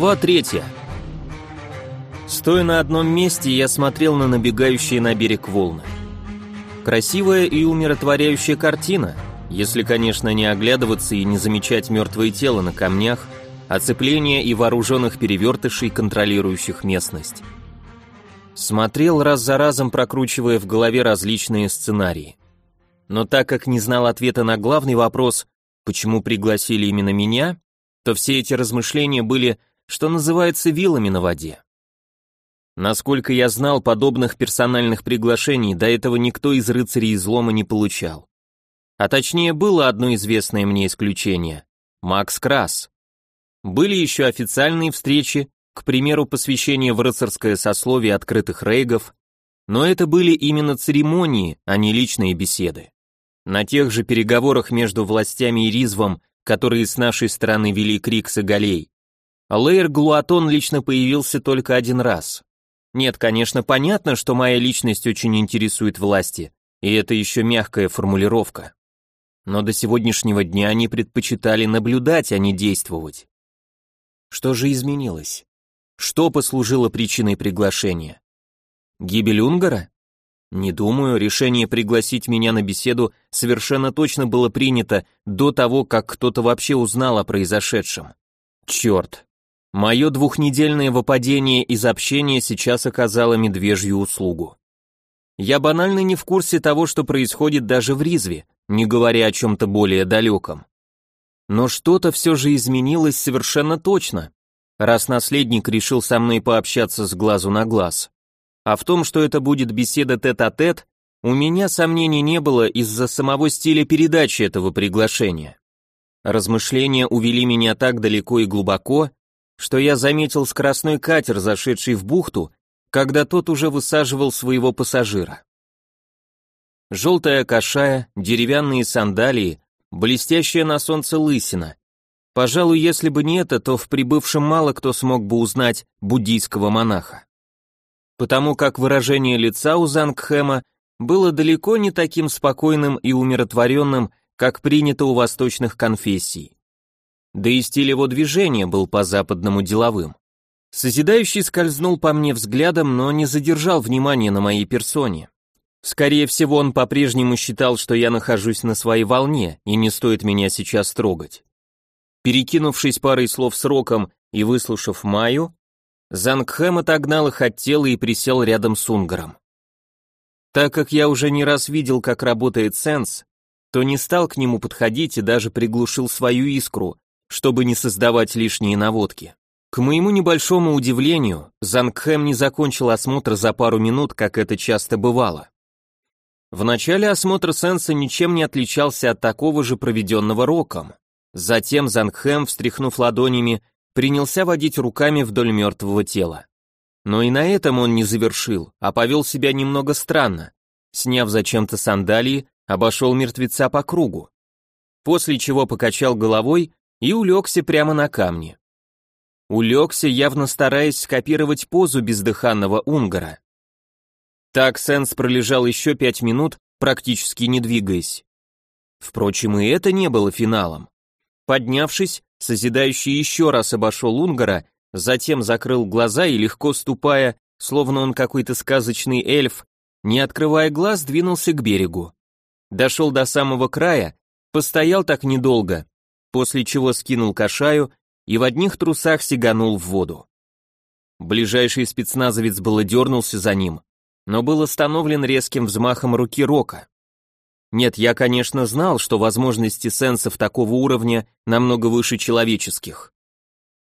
Глава третья. Стоя на одном месте, я смотрел на набегающие на берег волны. Красивая и умиротворяющая картина, если, конечно, не оглядываться и не замечать мертвое тело на камнях, оцепление и вооруженных перевертышей, контролирующих местность. Смотрел раз за разом, прокручивая в голове различные сценарии. Но так как не знал ответа на главный вопрос, почему пригласили именно меня, то все эти размышления были, что называется, вилами на воде. Насколько я знал, подобных персональных приглашений до этого никто из рыцарей излома не получал. А точнее, было одно известное мне исключение – Макс Крас. Были еще официальные встречи, к примеру, посвящение в рыцарское сословие открытых рейгов, но это были именно церемонии, а не личные беседы. На тех же переговорах между властями и Ризвом которые с нашей стороны вели Крикс и Галей. Лейер Глуатон лично появился только один раз. Нет, конечно, понятно, что моя личность очень интересует власти, и это еще мягкая формулировка. Но до сегодняшнего дня они предпочитали наблюдать, а не действовать. Что же изменилось? Что послужило причиной приглашения? Гибель Унгара? Не думаю, решение пригласить меня на беседу совершенно точно было принято до того, как кто-то вообще узнал о произошедшем. Черт. Мое двухнедельное выпадение из общения сейчас оказало медвежью услугу. Я банально не в курсе того, что происходит даже в Ризве, не говоря о чем-то более далеком. Но что-то все же изменилось совершенно точно, раз наследник решил со мной пообщаться с глазу на глаз. А в том, что это будет беседа тет-а-тет, -тет, у меня сомнений не было из-за самого стиля передачи этого приглашения. Размышления увели меня так далеко и глубоко, что я заметил скоростной катер, зашедший в бухту, когда тот уже высаживал своего пассажира. Желтая кашая, деревянные сандалии, блестящая на солнце лысина. Пожалуй, если бы не это, то в прибывшем мало кто смог бы узнать буддийского монаха потому как выражение лица у Зангхэма было далеко не таким спокойным и умиротворенным, как принято у восточных конфессий. Да и стиль его движения был по-западному деловым. Созидающий скользнул по мне взглядом, но не задержал внимания на моей персоне. Скорее всего, он по-прежнему считал, что я нахожусь на своей волне, и не стоит меня сейчас трогать. Перекинувшись парой слов с Роком и выслушав Маю, Зангхэм отогнал их от тела и присел рядом с Унгаром. Так как я уже не раз видел, как работает сенс, то не стал к нему подходить и даже приглушил свою искру, чтобы не создавать лишние наводки. К моему небольшому удивлению, Зангхэм не закончил осмотр за пару минут, как это часто бывало. В начале осмотр Сенса ничем не отличался от такого же проведенного роком. Затем Зангхэм, встряхнув ладонями, принялся водить руками вдоль мертвого тела. Но и на этом он не завершил, а повел себя немного странно. Сняв зачем-то сандалии, обошел мертвеца по кругу. После чего покачал головой и улегся прямо на камне. Улегся, явно стараясь скопировать позу бездыханного унгара. Так Сенс пролежал еще пять минут, практически не двигаясь. Впрочем, и это не было финалом. Поднявшись, Созидающий еще раз обошел Унгара, затем закрыл глаза и, легко ступая, словно он какой-то сказочный эльф, не открывая глаз, двинулся к берегу. Дошел до самого края, постоял так недолго, после чего скинул кашаю и в одних трусах сиганул в воду. Ближайший спецназовец было дернулся за ним, но был остановлен резким взмахом руки Рока. Нет, я, конечно, знал, что возможности сенсов такого уровня намного выше человеческих.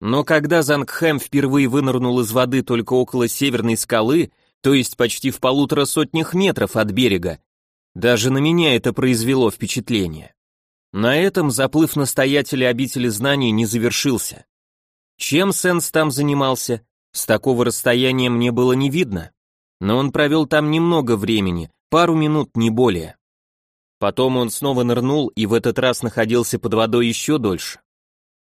Но когда Зангхэм впервые вынырнул из воды только около северной скалы, то есть почти в полутора сотнях метров от берега, даже на меня это произвело впечатление. На этом заплыв настоятеля обители знаний не завершился. Чем Сенс там занимался, с такого расстояния мне было не видно, но он провел там немного времени, пару минут, не более. Потом он снова нырнул и в этот раз находился под водой еще дольше.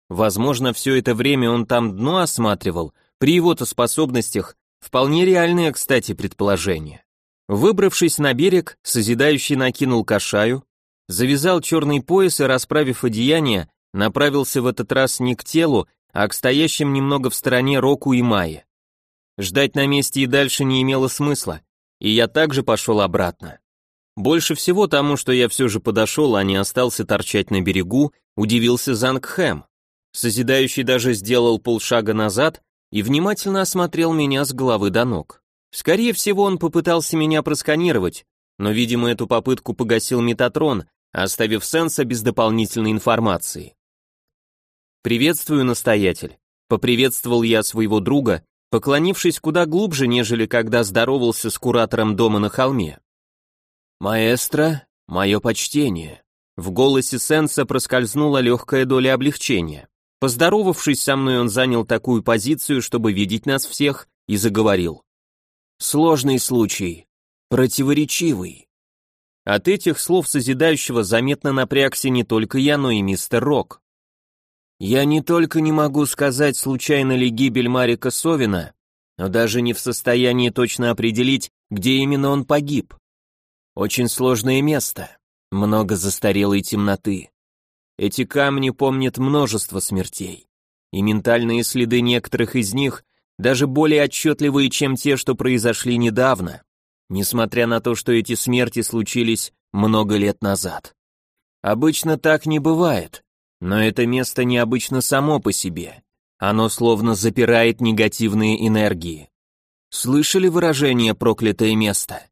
Возможно, все это время он там дно осматривал, при его-то способностях, вполне реальное, кстати, предположение. Выбравшись на берег, созидающий накинул кашаю, завязал черный пояс и, расправив одеяние, направился в этот раз не к телу, а к стоящим немного в стороне Року и Майе. Ждать на месте и дальше не имело смысла, и я также пошел обратно. Больше всего тому, что я все же подошел, а не остался торчать на берегу, удивился Зангхэм. Созидающий даже сделал полшага назад и внимательно осмотрел меня с головы до ног. Скорее всего, он попытался меня просканировать, но, видимо, эту попытку погасил Метатрон, оставив Сенса без дополнительной информации. «Приветствую, настоятель», — поприветствовал я своего друга, поклонившись куда глубже, нежели когда здоровался с куратором дома на холме. «Маэстро, мое почтение». В голосе Сенса проскользнула легкая доля облегчения. Поздоровавшись со мной, он занял такую позицию, чтобы видеть нас всех, и заговорил. «Сложный случай. Противоречивый». От этих слов созидающего заметно напрягся не только я, но и мистер Рок. Я не только не могу сказать, случайно ли гибель Марика Совина, но даже не в состоянии точно определить, где именно он погиб. Очень сложное место, много застарелой темноты. Эти камни помнят множество смертей, и ментальные следы некоторых из них даже более отчетливые, чем те, что произошли недавно, несмотря на то, что эти смерти случились много лет назад. Обычно так не бывает, но это место необычно само по себе. Оно словно запирает негативные энергии. Слышали выражение «проклятое место»?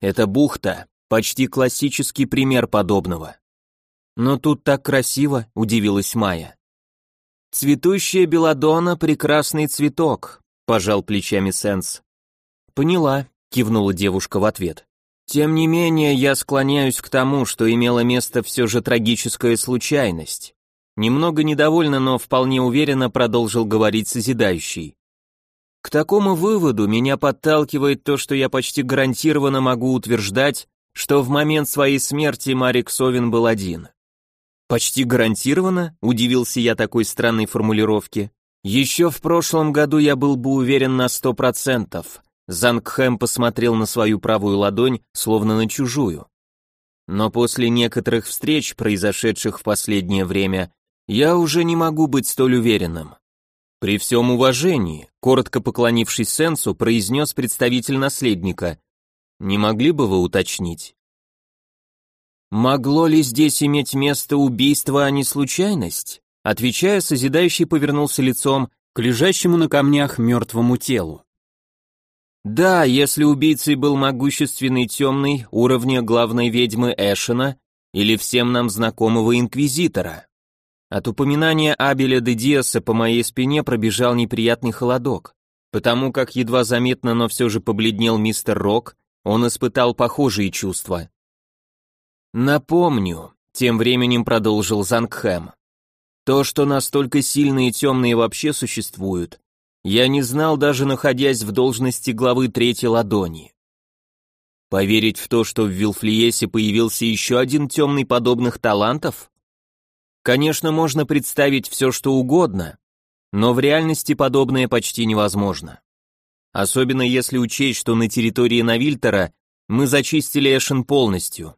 Это бухта, почти классический пример подобного. Но тут так красиво, удивилась Майя. Цветущая белладонна — прекрасный цветок, пожал плечами Сенс. Поняла, кивнула девушка в ответ. Тем не менее, я склоняюсь к тому, что имела место все же трагическая случайность. Немного недовольно, но вполне уверенно продолжил говорить созидающий. К такому выводу меня подталкивает то, что я почти гарантированно могу утверждать, что в момент своей смерти Марик Совин был один. Почти гарантированно, удивился я такой странной формулировке. Еще в прошлом году я был бы уверен на сто процентов. Зангхэм посмотрел на свою правую ладонь, словно на чужую. Но после некоторых встреч, произошедших в последнее время, я уже не могу быть столь уверенным. При всем уважении, коротко поклонившись Сенсу, произнес представитель наследника. Не могли бы вы уточнить? Могло ли здесь иметь место убийство, а не случайность? Отвечая, созидающий повернулся лицом к лежащему на камнях мертвому телу. Да, если убийцей был могущественный темный уровня главной ведьмы Эшена или всем нам знакомого инквизитора. От упоминания Абеля де Диаса по моей спине пробежал неприятный холодок, потому как едва заметно, но все же побледнел мистер Рок, он испытал похожие чувства. «Напомню», — тем временем продолжил Зангхэм, «то, что настолько сильные темные вообще существуют, я не знал даже находясь в должности главы Третьей Ладони. Поверить в то, что в Вилфлиесе появился еще один темный подобных талантов? Конечно, можно представить все, что угодно, но в реальности подобное почти невозможно. Особенно если учесть, что на территории Навильтера мы зачистили Эшен полностью.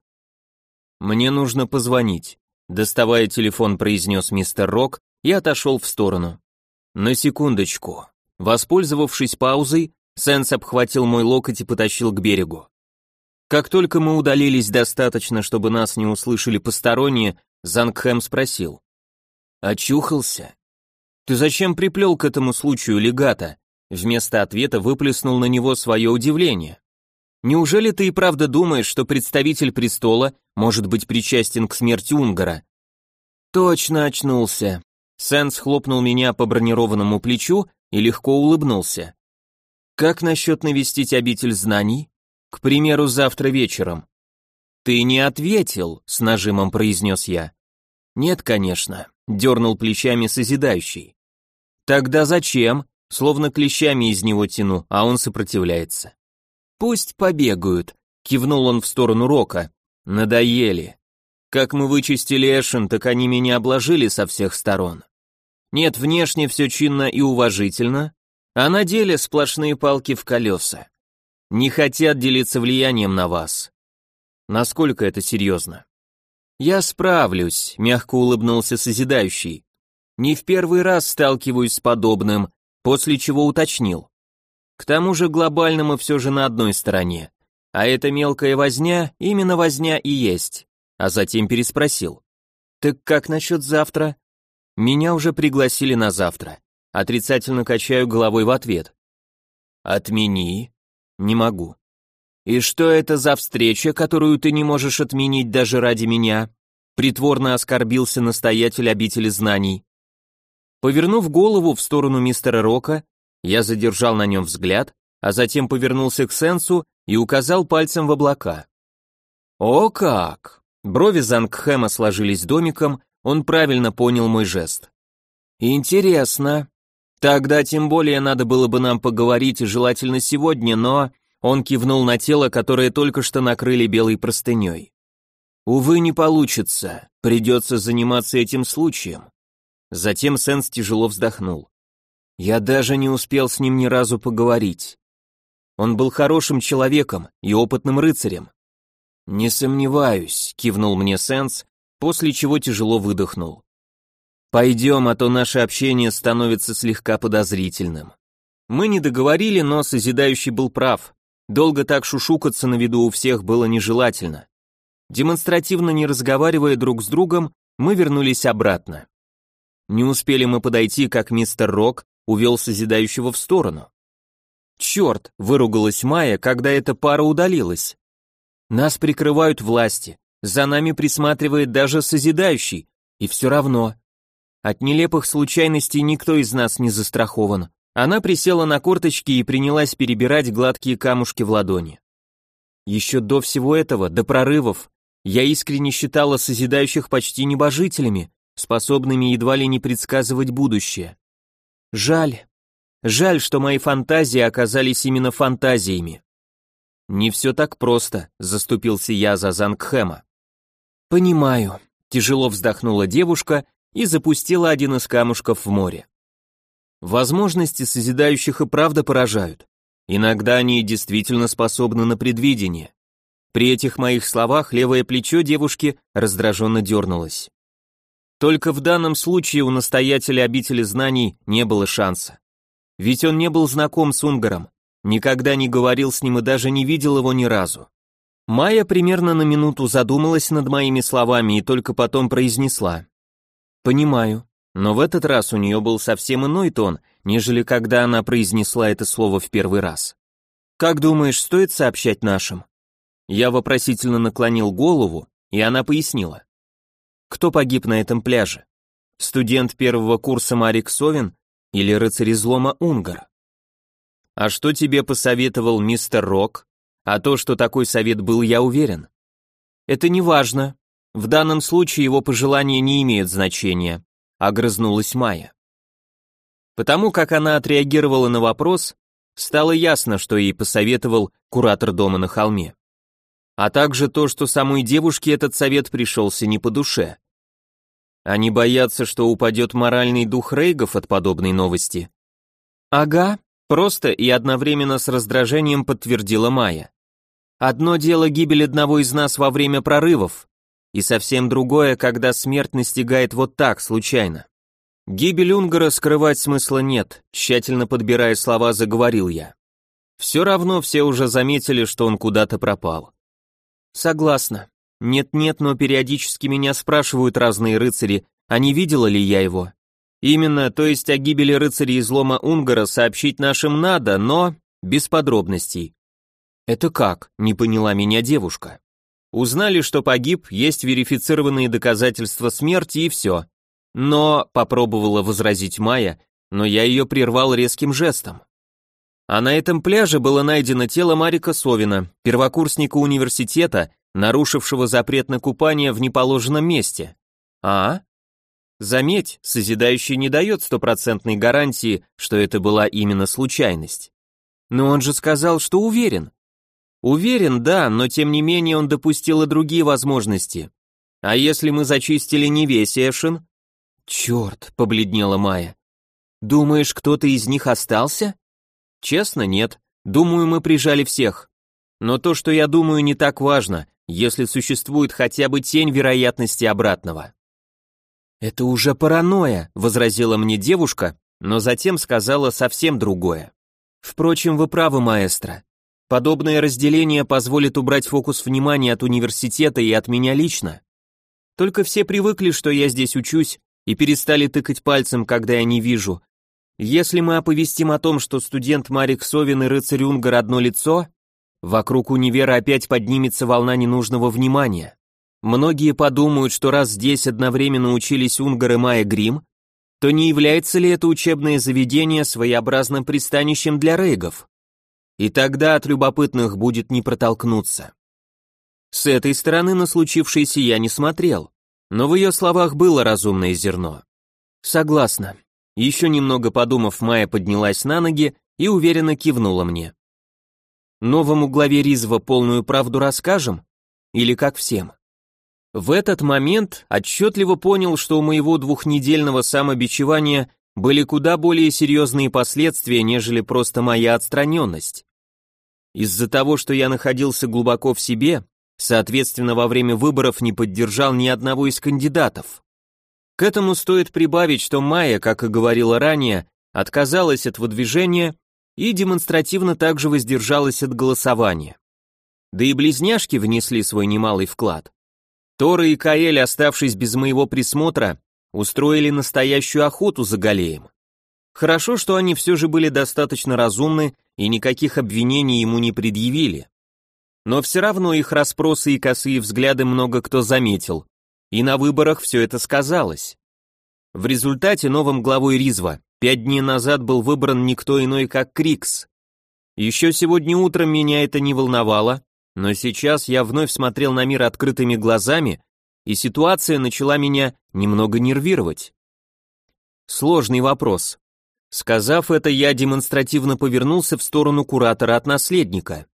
«Мне нужно позвонить», — доставая телефон, произнес мистер Рок и отошел в сторону. «На секундочку». Воспользовавшись паузой, Сенс обхватил мой локоть и потащил к берегу. Как только мы удалились достаточно, чтобы нас не услышали посторонние, Зангхэм спросил. «Очухался?» «Ты зачем приплел к этому случаю легата?» Вместо ответа выплеснул на него свое удивление. «Неужели ты и правда думаешь, что представитель престола может быть причастен к смерти Унгара?» «Точно очнулся». Сенс хлопнул меня по бронированному плечу и легко улыбнулся. «Как насчет навестить обитель знаний? К примеру, завтра вечером?» «Ты не ответил», — с нажимом произнес я. «Нет, конечно», — дернул плечами созидающий. «Тогда зачем?» Словно клещами из него тяну, а он сопротивляется. «Пусть побегают», — кивнул он в сторону Рока. «Надоели. Как мы вычистили Эшен, так они меня обложили со всех сторон. Нет, внешне все чинно и уважительно, а на деле сплошные палки в колеса. Не хотят делиться влиянием на вас. Насколько это серьезно? «Я справлюсь», — мягко улыбнулся созидающий. Не в первый раз сталкиваюсь с подобным, после чего уточнил. К тому же глобально мы все же на одной стороне. А эта мелкая возня, именно возня и есть. А затем переспросил. Так как насчет завтра? Меня уже пригласили на завтра. Отрицательно качаю головой в ответ. Отмени. Не могу. И что это за встреча, которую ты не можешь отменить даже ради меня? Притворно оскорбился настоятель обители знаний. Повернув голову в сторону мистера Рока, я задержал на нем взгляд, а затем повернулся к Сенсу и указал пальцем в облака. О как! Брови Зангхэма сложились домиком, он правильно понял мой жест. Интересно. Тогда тем более надо было бы нам поговорить, желательно сегодня, но... Он кивнул на тело, которое только что накрыли белой простыней. Увы, не получится, придется заниматься этим случаем. Затем Сенс тяжело вздохнул. Я даже не успел с ним ни разу поговорить. Он был хорошим человеком и опытным рыцарем. Не сомневаюсь, кивнул мне Сенс, после чего тяжело выдохнул. Пойдем, а то наше общение становится слегка подозрительным. Мы не договорили, но Созидающий был прав. Долго так шушукаться на виду у всех было нежелательно. Демонстративно не разговаривая друг с другом, мы вернулись обратно. Не успели мы подойти, как мистер Рок увел Созидающего в сторону. «Черт!» — выругалась Майя, когда эта пара удалилась. «Нас прикрывают власти, за нами присматривает даже Созидающий, и все равно. От нелепых случайностей никто из нас не застрахован». Она присела на корточки и принялась перебирать гладкие камушки в ладони. Еще до всего этого, до прорывов, я искренне считала созидающих почти небожителями, способными едва ли не предсказывать будущее. Жаль. Жаль, что мои фантазии оказались именно фантазиями. Не все так просто, заступился я за Зангхэма. Понимаю. Тяжело вздохнула девушка и запустила один из камушков в море. Возможности созидающих и правда поражают. Иногда они действительно способны на предвидение. При этих моих словах левое плечо девушки раздраженно дернулось. Только в данном случае у настоятеля обители знаний не было шанса. Ведь он не был знаком с Унгаром, никогда не говорил с ним и даже не видел его ни разу. Майя примерно на минуту задумалась над моими словами и только потом произнесла. «Понимаю, но в этот раз у нее был совсем иной тон, нежели когда она произнесла это слово в первый раз. «Как думаешь, стоит сообщать нашим?» Я вопросительно наклонил голову, и она пояснила. Кто погиб на этом пляже? Студент первого курса Марик Совин или рыцарь излома Унгар? А что тебе посоветовал мистер Рок? А то, что такой совет был, я уверен. Это не важно. В данном случае его пожелания не имеют значения, огрызнулась Майя. Потому как она отреагировала на вопрос, стало ясно, что ей посоветовал куратор дома на холме а также то, что самой девушке этот совет пришелся не по душе. Они боятся, что упадет моральный дух Рейгов от подобной новости. Ага, просто и одновременно с раздражением подтвердила Майя. Одно дело гибель одного из нас во время прорывов, и совсем другое, когда смерть настигает вот так, случайно. Гибель Унгара скрывать смысла нет, тщательно подбирая слова, заговорил я. Все равно все уже заметили, что он куда-то пропал. Согласна. Нет-нет, но периодически меня спрашивают разные рыцари, а не видела ли я его. Именно, то есть о гибели рыцаря излома Унгара сообщить нашим надо, но без подробностей. Это как? Не поняла меня девушка. Узнали, что погиб, есть верифицированные доказательства смерти и все. Но, попробовала возразить Майя, но я ее прервал резким жестом. А на этом пляже было найдено тело Марика Совина, первокурсника университета, нарушившего запрет на купание в неположенном месте. А? Заметь, созидающий не дает стопроцентной гарантии, что это была именно случайность. Но он же сказал, что уверен. Уверен, да, но тем не менее он допустил и другие возможности. А если мы зачистили не весь Эшин? Черт, побледнела Майя. Думаешь, кто-то из них остался? Честно, нет. Думаю, мы прижали всех. Но то, что я думаю, не так важно, если существует хотя бы тень вероятности обратного. «Это уже паранойя», — возразила мне девушка, но затем сказала совсем другое. «Впрочем, вы правы, маэстро. Подобное разделение позволит убрать фокус внимания от университета и от меня лично. Только все привыкли, что я здесь учусь, и перестали тыкать пальцем, когда я не вижу. Если мы оповестим о том, что студент Марик Совин и рыцарь Унгар одно лицо, вокруг универа опять поднимется волна ненужного внимания. Многие подумают, что раз здесь одновременно учились Унгар и Майя Грим, то не является ли это учебное заведение своеобразным пристанищем для рейгов? И тогда от любопытных будет не протолкнуться. С этой стороны на случившееся я не смотрел, но в ее словах было разумное зерно. Согласна. Еще немного подумав, Майя поднялась на ноги и уверенно кивнула мне. Новому главе Ризова полную правду расскажем? Или как всем? В этот момент отчетливо понял, что у моего двухнедельного самобичевания были куда более серьезные последствия, нежели просто моя отстраненность. Из-за того, что я находился глубоко в себе, соответственно, во время выборов не поддержал ни одного из кандидатов. К этому стоит прибавить, что Майя, как и говорила ранее, отказалась от выдвижения и демонстративно также воздержалась от голосования. Да и близняшки внесли свой немалый вклад. Тора и Каэль, оставшись без моего присмотра, устроили настоящую охоту за Галеем. Хорошо, что они все же были достаточно разумны и никаких обвинений ему не предъявили. Но все равно их расспросы и косые взгляды много кто заметил, и на выборах все это сказалось. В результате новым главой Ризва пять дней назад был выбран никто иной, как Крикс. Еще сегодня утром меня это не волновало, но сейчас я вновь смотрел на мир открытыми глазами, и ситуация начала меня немного нервировать. Сложный вопрос. Сказав это, я демонстративно повернулся в сторону куратора от наследника.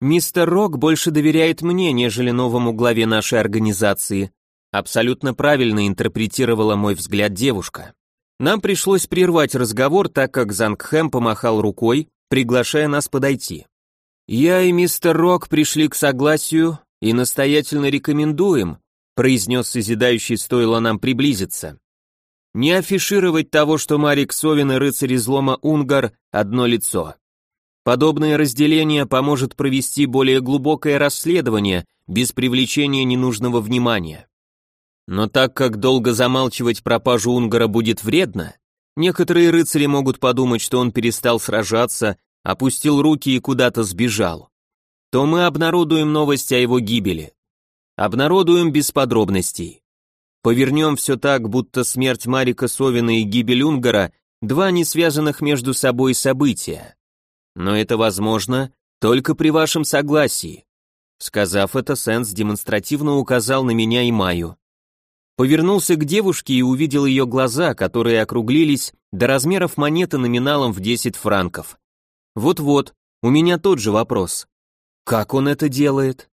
Мистер Рок больше доверяет мне, нежели новому главе нашей организации. Абсолютно правильно интерпретировала мой взгляд девушка. Нам пришлось прервать разговор, так как Зангхэм помахал рукой, приглашая нас подойти. Я и мистер Рок пришли к согласию и настоятельно рекомендуем, произнес созидающий стоило нам приблизиться. Не афишировать того, что Марик Совин и рыцарь излома Унгар одно лицо. Подобное разделение поможет провести более глубокое расследование без привлечения ненужного внимания. Но так как долго замалчивать пропажу Унгара будет вредно, некоторые рыцари могут подумать, что он перестал сражаться, опустил руки и куда-то сбежал, то мы обнародуем новость о его гибели. Обнародуем без подробностей. Повернем все так, будто смерть Марика Совина и гибель Унгара – два не связанных между собой события. Но это возможно только при вашем согласии. Сказав это, Сенс демонстративно указал на меня и Маю. Повернулся к девушке и увидел ее глаза, которые округлились до размеров монеты номиналом в 10 франков. Вот-вот, у меня тот же вопрос. Как он это делает?